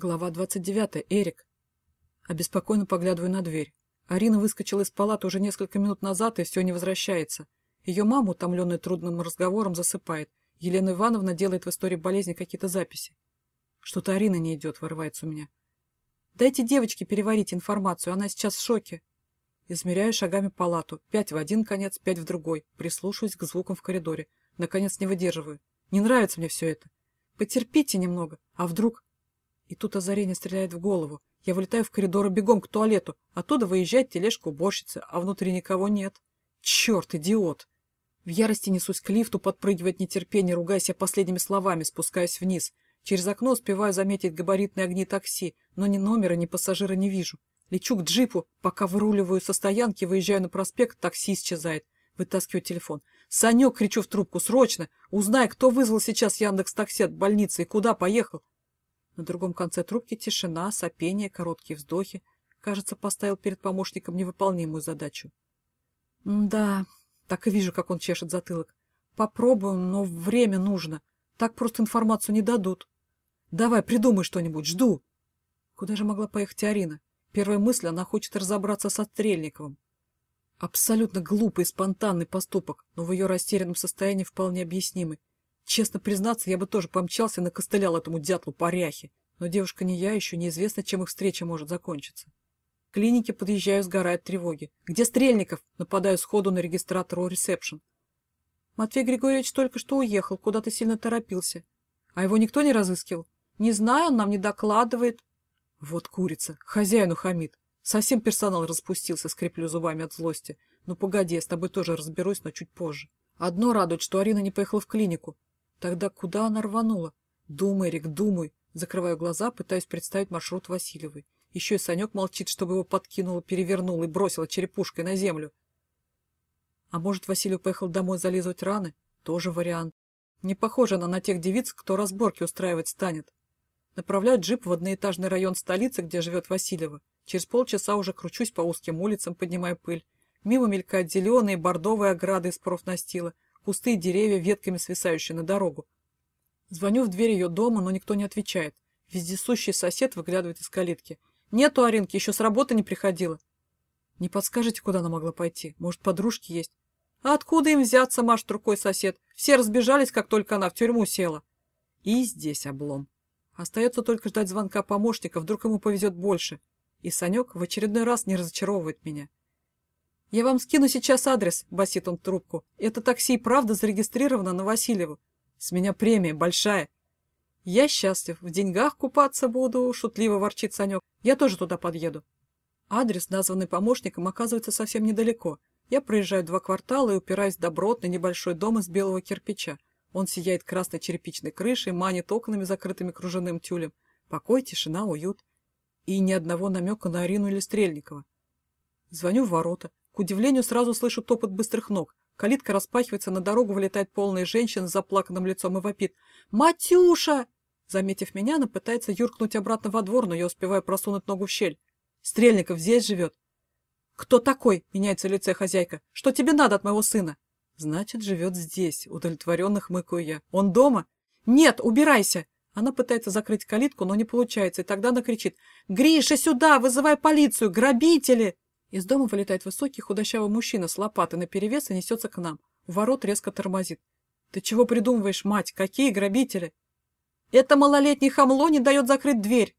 Глава 29. Эрик. Обеспокоенно поглядываю на дверь. Арина выскочила из палаты уже несколько минут назад и все не возвращается. Ее мама, утомленная трудным разговором, засыпает. Елена Ивановна делает в истории болезни какие-то записи. Что-то Арина не идет, вырывается у меня. Дайте девочке переварить информацию, она сейчас в шоке. Измеряю шагами палату. Пять в один конец, пять в другой. Прислушиваюсь к звукам в коридоре. Наконец не выдерживаю. Не нравится мне все это. Потерпите немного. А вдруг... И тут озарение стреляет в голову. Я вылетаю в коридор и бегом к туалету. Оттуда выезжает тележка уборщицы, а внутри никого нет. Черт, идиот! В ярости несусь к лифту, подпрыгивать нетерпение, ругаясь последними словами, спускаюсь вниз. Через окно успеваю заметить габаритные огни такси, но ни номера, ни пассажира не вижу. Лечу к джипу, пока выруливаю со стоянки, выезжаю на проспект, такси исчезает. Вытаскиваю телефон. «Санек!» — кричу в трубку. «Срочно! Узнай, кто вызвал сейчас Яндекс Такси от больницы и куда поехал!» На другом конце трубки тишина, сопение, короткие вздохи. Кажется, поставил перед помощником невыполнимую задачу. да, так и вижу, как он чешет затылок. Попробую, но время нужно. Так просто информацию не дадут. Давай, придумай что-нибудь, жду. Куда же могла поехать Арина? Первая мысль, она хочет разобраться со Стрельниковым. Абсолютно глупый и спонтанный поступок, но в ее растерянном состоянии вполне объяснимый. Честно признаться, я бы тоже помчался и накостылял этому дятлу по. Но девушка не я, еще неизвестно, чем их встреча может закончиться. К клинике подъезжаю, сгорает тревоги. «Где Стрельников?» Нападаю сходу на регистратора ресепшн. Матвей Григорьевич только что уехал, куда-то сильно торопился. А его никто не разыскивал? Не знаю, он нам не докладывает. Вот курица, хозяину хамит. Совсем персонал распустился, скреплю зубами от злости. Ну погоди, я с тобой тоже разберусь, но чуть позже. Одно радует, что Арина не поехала в клинику. Тогда куда она рванула? Думай, Рик, думай. Закрываю глаза, пытаюсь представить маршрут Васильевой. Еще и Санек молчит, чтобы его подкинула, перевернула и бросила черепушкой на землю. А может, Василий поехал домой зализывать раны? Тоже вариант. Не похожа она на тех девиц, кто разборки устраивать станет. Направляю джип в одноэтажный район столицы, где живет Васильева. Через полчаса уже кручусь по узким улицам, поднимая пыль. Мимо мелькают зеленые бордовые ограды из профнастила, кусты и деревья, ветками свисающие на дорогу. Звоню в дверь ее дома, но никто не отвечает. Вездесущий сосед выглядывает из калитки. «Нету Аринки, еще с работы не приходила». «Не подскажете, куда она могла пойти? Может, подружки есть?» «А откуда им взяться?» — машет рукой сосед. «Все разбежались, как только она в тюрьму села». И здесь облом. Остается только ждать звонка помощника, вдруг ему повезет больше. И Санек в очередной раз не разочаровывает меня. «Я вам скину сейчас адрес», — басит он трубку. «Это такси и правда зарегистрировано на Васильеву. С меня премия большая». «Я счастлив. В деньгах купаться буду», — шутливо ворчит Санек. «Я тоже туда подъеду». Адрес, названный помощником, оказывается совсем недалеко. Я проезжаю два квартала и упираюсь в добротный небольшой дом из белого кирпича. Он сияет красной черепичной крышей, манит окнами, закрытыми кружевным тюлем. Покой, тишина, уют. И ни одного намека на Арину или Стрельникова. Звоню в ворота. К удивлению, сразу слышу топот быстрых ног. Калитка распахивается, на дорогу вылетает полная женщина с заплаканным лицом и вопит. «Матюша!» Заметив меня, она пытается юркнуть обратно во двор, но я успеваю просунуть ногу в щель. «Стрельников здесь живет?» «Кто такой?» — меняется лице хозяйка. «Что тебе надо от моего сына?» «Значит, живет здесь», — удовлетворенно хмыкаю я. «Он дома?» «Нет, убирайся!» Она пытается закрыть калитку, но не получается, и тогда она кричит. «Гриша, сюда! Вызывай полицию! Грабители!» Из дома вылетает высокий худощавый мужчина с лопатой наперевес и несется к нам. Ворот резко тормозит. «Ты чего придумываешь, мать? Какие грабители?» «Это малолетний хамло не дает закрыть дверь!»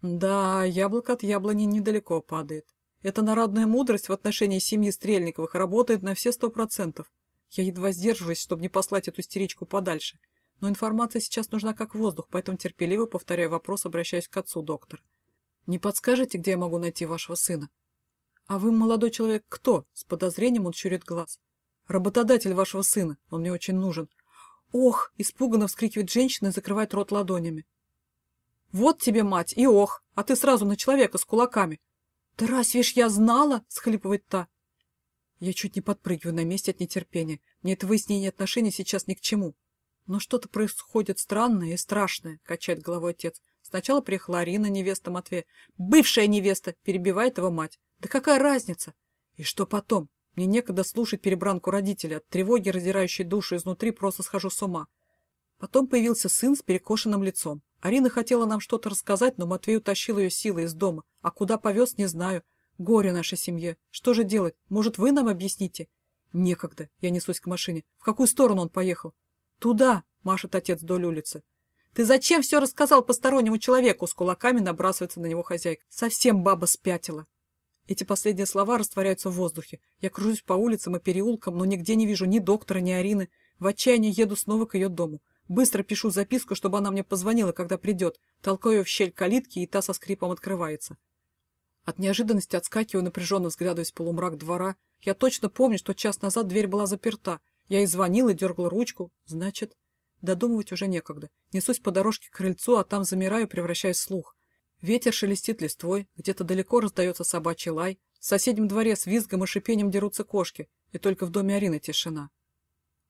Да, яблоко от яблони недалеко падает. Эта народная мудрость в отношении семьи Стрельниковых работает на все сто процентов. Я едва сдерживаюсь, чтобы не послать эту истеричку подальше. Но информация сейчас нужна как воздух, поэтому терпеливо повторяю вопрос, обращаясь к отцу доктор. «Не подскажете, где я могу найти вашего сына?» «А вы, молодой человек, кто?» С подозрением он щурит глаз. «Работодатель вашего сына. Он мне очень нужен». «Ох!» — испуганно вскрикивает женщина и закрывает рот ладонями. «Вот тебе, мать, и ох! А ты сразу на человека с кулаками!» «Да разве ж я знала?» — схлипывает та. Я чуть не подпрыгиваю на месте от нетерпения. Мне это выяснение отношений сейчас ни к чему. Но что-то происходит странное и страшное, качает головой отец. Сначала приехала Арина, невеста Матвея. Бывшая невеста, перебивает его мать. Да какая разница? И что потом? Мне некогда слушать перебранку родителей. От тревоги, раздирающей душу изнутри, просто схожу с ума. Потом появился сын с перекошенным лицом. Арина хотела нам что-то рассказать, но Матвей утащил ее силой из дома. А куда повез, не знаю. Горе нашей семье. Что же делать? Может, вы нам объясните? Некогда. Я несусь к машине. В какую сторону он поехал? Туда, машет отец вдоль улицы. Ты зачем все рассказал постороннему человеку? С кулаками набрасывается на него хозяйка. Совсем баба спятила. Эти последние слова растворяются в воздухе. Я кружусь по улицам и переулкам, но нигде не вижу ни доктора, ни Арины. В отчаянии еду снова к ее дому. Быстро пишу записку, чтобы она мне позвонила, когда придет. Толкаю в щель калитки, и та со скрипом открывается. От неожиданности отскакиваю, напряженно в полумрак двора. Я точно помню, что час назад дверь была заперта. Я и звонил, и дергал ручку. Значит, додумывать уже некогда. Несусь по дорожке к крыльцу, а там замираю, превращаясь в слух. Ветер шелестит листвой, где-то далеко раздается собачий лай. В соседнем дворе с визгом и шипением дерутся кошки, и только в доме Арины тишина.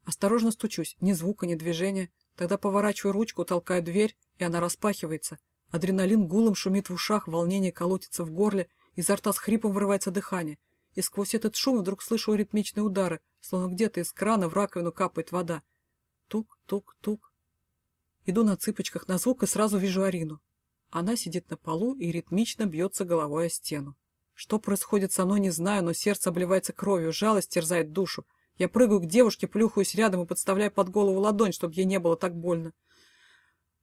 Осторожно стучусь, ни звука, ни движения. Тогда поворачиваю ручку, толкаю дверь, и она распахивается. Адреналин гулом шумит в ушах, волнение колотится в горле, изо рта с хрипом вырывается дыхание. И сквозь этот шум вдруг слышу ритмичные удары, словно где-то из крана в раковину капает вода. Тук-тук-тук. Иду на цыпочках на звук и сразу вижу Арину. Она сидит на полу и ритмично бьется головой о стену. Что происходит со мной, не знаю, но сердце обливается кровью, жалость терзает душу. Я прыгаю к девушке, плюхаюсь рядом и подставляю под голову ладонь, чтобы ей не было так больно.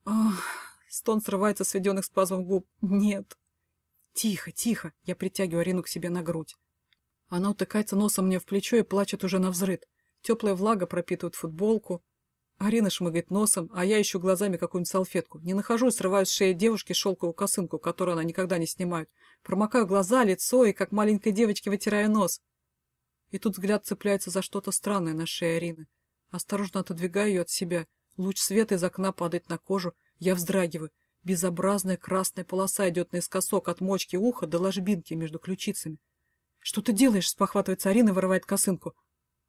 Ах, стон срывается с сведенных спазмов губ. Нет. Тихо, тихо. Я притягиваю Арину к себе на грудь. Она утыкается носом мне в плечо и плачет уже на взрыд. Теплая влага пропитывает футболку. Арина шмыгает носом, а я ищу глазами какую-нибудь салфетку. Не нахожу и срываю с шеи девушки шелковую косынку, которую она никогда не снимает. Промокаю глаза, лицо и, как маленькой девочке, вытираю нос. И тут взгляд цепляется за что-то странное на шее Арины. Осторожно отодвигаю ее от себя. Луч света из окна падает на кожу. Я вздрагиваю. Безобразная красная полоса идет наискосок от мочки уха до ложбинки между ключицами. «Что ты делаешь?» — спохватывается Арина и вырывает косынку.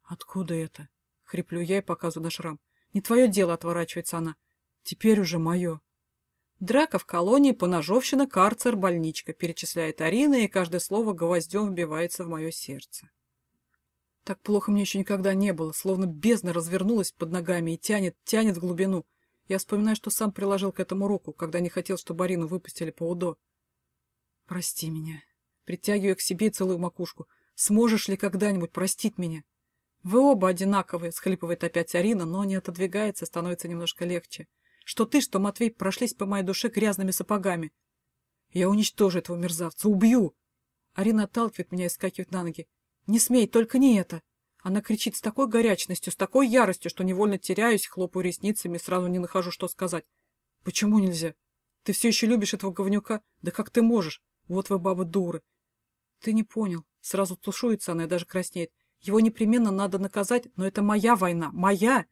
«Откуда это?» — хриплю я и показываю на шрам. «Не твое дело», — отворачивается она. «Теперь уже мое». Драка в колонии, поножовщина, карцер, больничка, перечисляет Арина, и каждое слово гвоздем вбивается в мое сердце. Так плохо мне еще никогда не было, словно бездна развернулась под ногами и тянет, тянет в глубину. Я вспоминаю, что сам приложил к этому руку, когда не хотел, чтобы Арину выпустили по УДО. Прости меня. Притягиваю к себе целую макушку. Сможешь ли когда-нибудь простить меня? Вы оба одинаковые, схлипывает опять Арина, но не отодвигается, становится немножко легче. Что ты, что Матвей прошлись по моей душе грязными сапогами. Я уничтожу этого мерзавца, убью. Арина отталкивает меня и скакивает на ноги. «Не смей, только не это!» Она кричит с такой горячностью, с такой яростью, что невольно теряюсь, хлопаю ресницами сразу не нахожу, что сказать. «Почему нельзя? Ты все еще любишь этого говнюка? Да как ты можешь? Вот вы, бабы, дуры!» «Ты не понял». Сразу тушуется она и даже краснеет. «Его непременно надо наказать, но это моя война, моя!»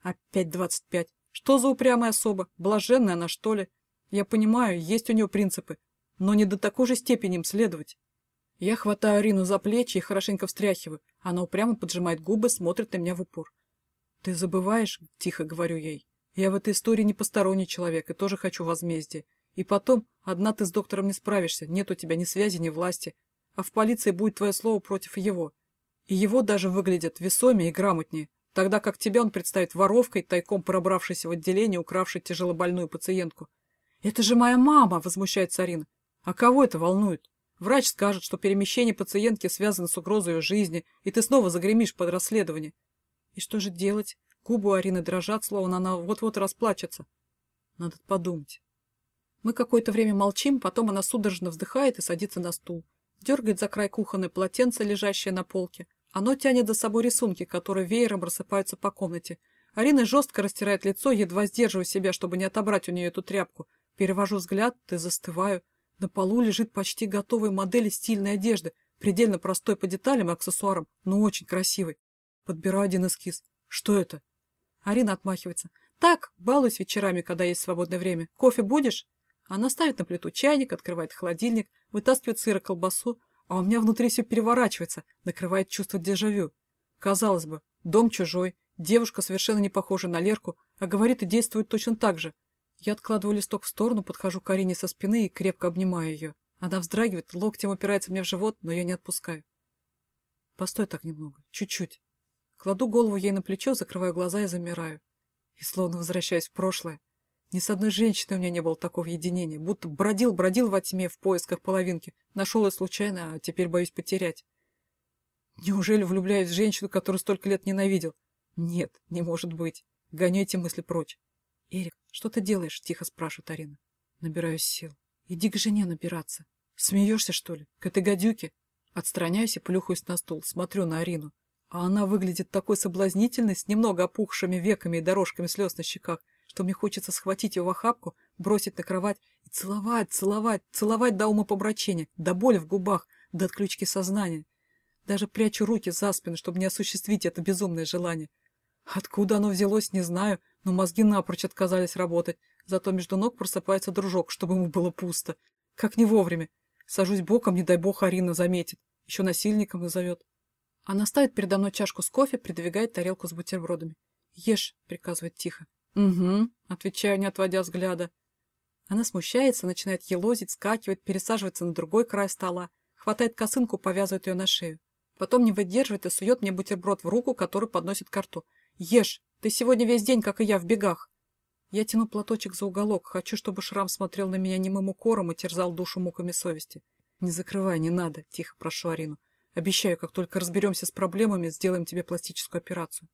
Опять двадцать пять. Что за упрямая особа? Блаженная она, что ли? Я понимаю, есть у нее принципы, но не до такой же степени им следовать. Я хватаю Арину за плечи и хорошенько встряхиваю. Она упрямо поджимает губы, смотрит на меня в упор. «Ты забываешь?» — тихо говорю ей. «Я в этой истории не посторонний человек и тоже хочу возмездия. И потом, одна ты с доктором не справишься, нет у тебя ни связи, ни власти. А в полиции будет твое слово против его. Его даже выглядят весомее и грамотнее, тогда как тебя он представит воровкой, тайком пробравшейся в отделение, укравшей тяжелобольную пациентку. «Это же моя мама!» — возмущается Арина. «А кого это волнует? Врач скажет, что перемещение пациентки связано с угрозой ее жизни, и ты снова загремишь под расследование. И что же делать? Губы у Арины дрожат, словно она вот-вот расплачется. Надо подумать. Мы какое-то время молчим, потом она судорожно вздыхает и садится на стул. Дергает за край кухонное полотенце, лежащее на полке. Оно тянет за собой рисунки, которые веером рассыпаются по комнате. Арина жестко растирает лицо, едва сдерживая себя, чтобы не отобрать у нее эту тряпку. Перевожу взгляд и застываю. На полу лежит почти готовая модель стильной одежды, предельно простой по деталям и аксессуарам, но очень красивой. Подбираю один эскиз. Что это? Арина отмахивается. Так, балуюсь вечерами, когда есть свободное время. Кофе будешь? Она ставит на плиту чайник, открывает холодильник, вытаскивает сыр и колбасу, а у меня внутри все переворачивается, накрывает чувство дежавю. Казалось бы, дом чужой, девушка совершенно не похожа на Лерку, а говорит и действует точно так же. Я откладываю листок в сторону, подхожу к Арине со спины и крепко обнимаю ее. Она вздрагивает, локтем упирается мне в живот, но я не отпускаю. Постой так немного, чуть-чуть. Кладу голову ей на плечо, закрываю глаза и замираю. И словно возвращаюсь в прошлое. Ни с одной женщиной у меня не было такого единения, будто бродил-бродил во тьме в поисках половинки, нашел ее случайно, а теперь боюсь потерять. Неужели влюбляюсь в женщину, которую столько лет ненавидел? Нет, не может быть. Гоню эти мысли прочь. «Эрик, что ты делаешь?» — тихо спрашивает Арина. Набираюсь сил. «Иди к жене набираться. Смеешься, что ли? К этой гадюке?» Отстраняюсь и плюхаюсь на стул, смотрю на Арину. А она выглядит такой соблазнительной, с немного опухшими веками и дорожками слез на щеках, что мне хочется схватить ее в охапку, бросить на кровать и целовать, целовать, целовать до ума помрачения, до боли в губах, до отключки сознания. Даже прячу руки за спину, чтобы не осуществить это безумное желание. Откуда оно взялось, не знаю, но мозги напрочь отказались работать. Зато между ног просыпается дружок, чтобы ему было пусто. Как не вовремя. Сажусь боком, не дай бог Арина заметит. Еще насильником назовет. Она ставит передо мной чашку с кофе, придвигает тарелку с бутербродами. «Ешь», — приказывает тихо. «Угу», — отвечаю, не отводя взгляда. Она смущается, начинает елозить, скакивать, пересаживается на другой край стола, хватает косынку, повязывает ее на шею. Потом не выдерживает и сует мне бутерброд в руку, который подносит к рту. «Ешь! Ты сегодня весь день, как и я, в бегах!» Я тяну платочек за уголок, хочу, чтобы шрам смотрел на меня немым укором и терзал душу муками совести. «Не закрывай, не надо», — тихо прошу Арину. «Обещаю, как только разберемся с проблемами, сделаем тебе пластическую операцию».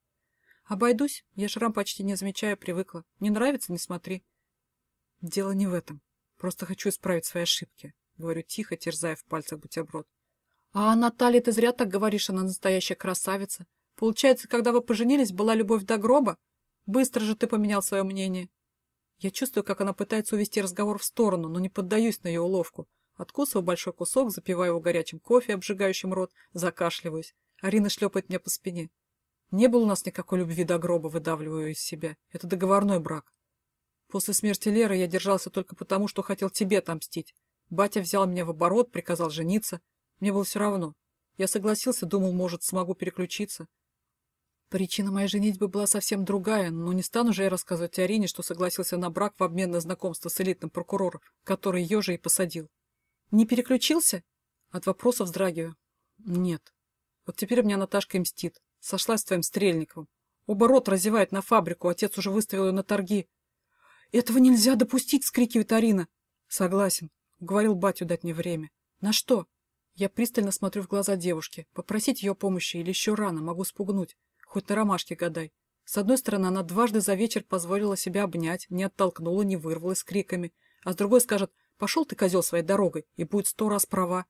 «Обойдусь. Я шрам почти не замечаю, привыкла. Не нравится — не смотри». «Дело не в этом. Просто хочу исправить свои ошибки», — говорю тихо, терзая в пальцах бутерброд. «А о Наталье ты зря так говоришь, она настоящая красавица. Получается, когда вы поженились, была любовь до гроба? Быстро же ты поменял свое мнение. Я чувствую, как она пытается увести разговор в сторону, но не поддаюсь на ее уловку. Откусываю большой кусок, запиваю его горячим кофе, обжигающим рот, закашливаюсь. Арина шлепает меня по спине. Не было у нас никакой любви до гроба, выдавливаю из себя. Это договорной брак. После смерти Леры я держался только потому, что хотел тебе отомстить. Батя взял меня в оборот, приказал жениться. Мне было все равно. Я согласился, думал, может, смогу переключиться. Причина моей женитьбы была совсем другая, но не стану же я рассказывать Арине, что согласился на брак в обмен на знакомство с элитным прокурором, который ее же и посадил. Не переключился? От вопроса вздрагиваю. Нет. Вот теперь меня Наташка и мстит. Сошлась с твоим Стрельниковым. Оба рот разевает на фабрику, отец уже выставил ее на торги. «Этого нельзя допустить!» — скрикивает Арина. «Согласен. Уговорил батю дать мне время. На что?» Я пристально смотрю в глаза девушки. Попросить ее помощи или еще рано, могу спугнуть. Хоть на ромашке гадай. С одной стороны, она дважды за вечер позволила себя обнять, не оттолкнула, не вырвалась криками. А с другой скажет, пошел ты, козел, своей дорогой, и будет сто раз права.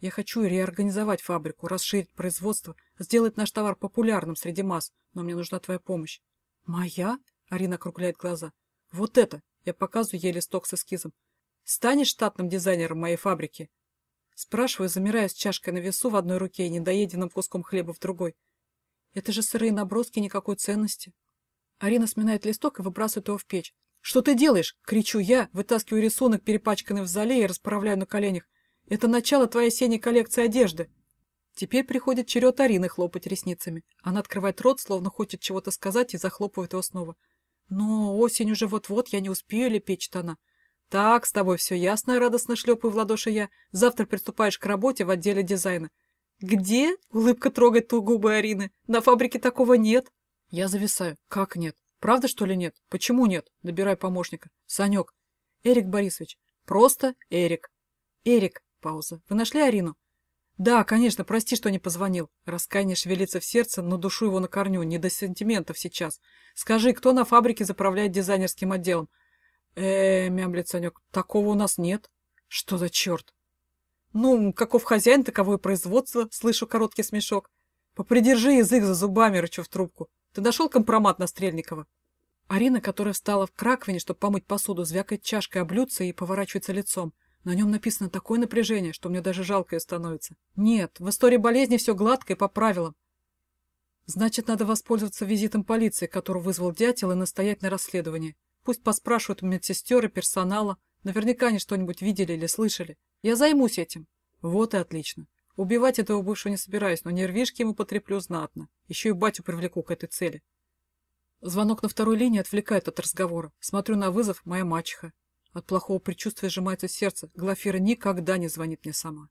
Я хочу реорганизовать фабрику, расширить производство, сделать наш товар популярным среди масс, но мне нужна твоя помощь. Моя? Арина округляет глаза. Вот это! Я показываю ей листок с эскизом. Станешь штатным дизайнером моей фабрики? Спрашиваю, замирая с чашкой на весу в одной руке и недоеденным куском хлеба в другой. Это же сырые наброски никакой ценности. Арина сминает листок и выбрасывает его в печь. «Что ты делаешь?» — кричу я, вытаскиваю рисунок, перепачканный в зале, и расправляю на коленях. «Это начало твоей осенней коллекции одежды!» Теперь приходит черед Арины хлопать ресницами. Она открывает рот, словно хочет чего-то сказать, и захлопывает его снова. «Но осень уже вот-вот, я не успею лепечет она». «Так, с тобой все ясно», — радостно шлепаю в ладоши я. «Завтра приступаешь к работе в отделе дизайна. «Где?» — улыбка трогает ту губы Арины. «На фабрике такого нет». Я зависаю. «Как нет? Правда, что ли, нет? Почему нет?» Добираю помощника. «Санек». «Эрик Борисович». «Просто Эрик». «Эрик». Пауза. «Вы нашли Арину?» «Да, конечно, прости, что не позвонил». Раскаяние шевелится в сердце, но душу его на корню, не до сантиментов сейчас. «Скажи, кто на фабрике заправляет дизайнерским отделом?» «Э-э, мямлет Санек, такого у нас нет». «Что за черт?» «Ну, каков хозяин, таковое производство», — слышу короткий смешок. «Попридержи язык за зубами», — рычу в трубку. «Ты нашел компромат на Стрельникова?» Арина, которая встала в раковине, чтобы помыть посуду, звякает чашкой о блюдце и поворачивается лицом. На нем написано такое напряжение, что мне даже жалко ее становится. Нет, в истории болезни все гладко и по правилам. Значит, надо воспользоваться визитом полиции, который вызвал дятел, и настоять на расследовании. Пусть поспрашивают у медсестер и персонала. Наверняка они что-нибудь видели или слышали. Я займусь этим. Вот и отлично. Убивать этого бывшего не собираюсь, но нервишки ему потреплю знатно. Еще и батю привлеку к этой цели. Звонок на второй линии отвлекает от разговора. Смотрю на вызов, моя мачеха. От плохого предчувствия сжимается сердце. Глафира никогда не звонит мне сама.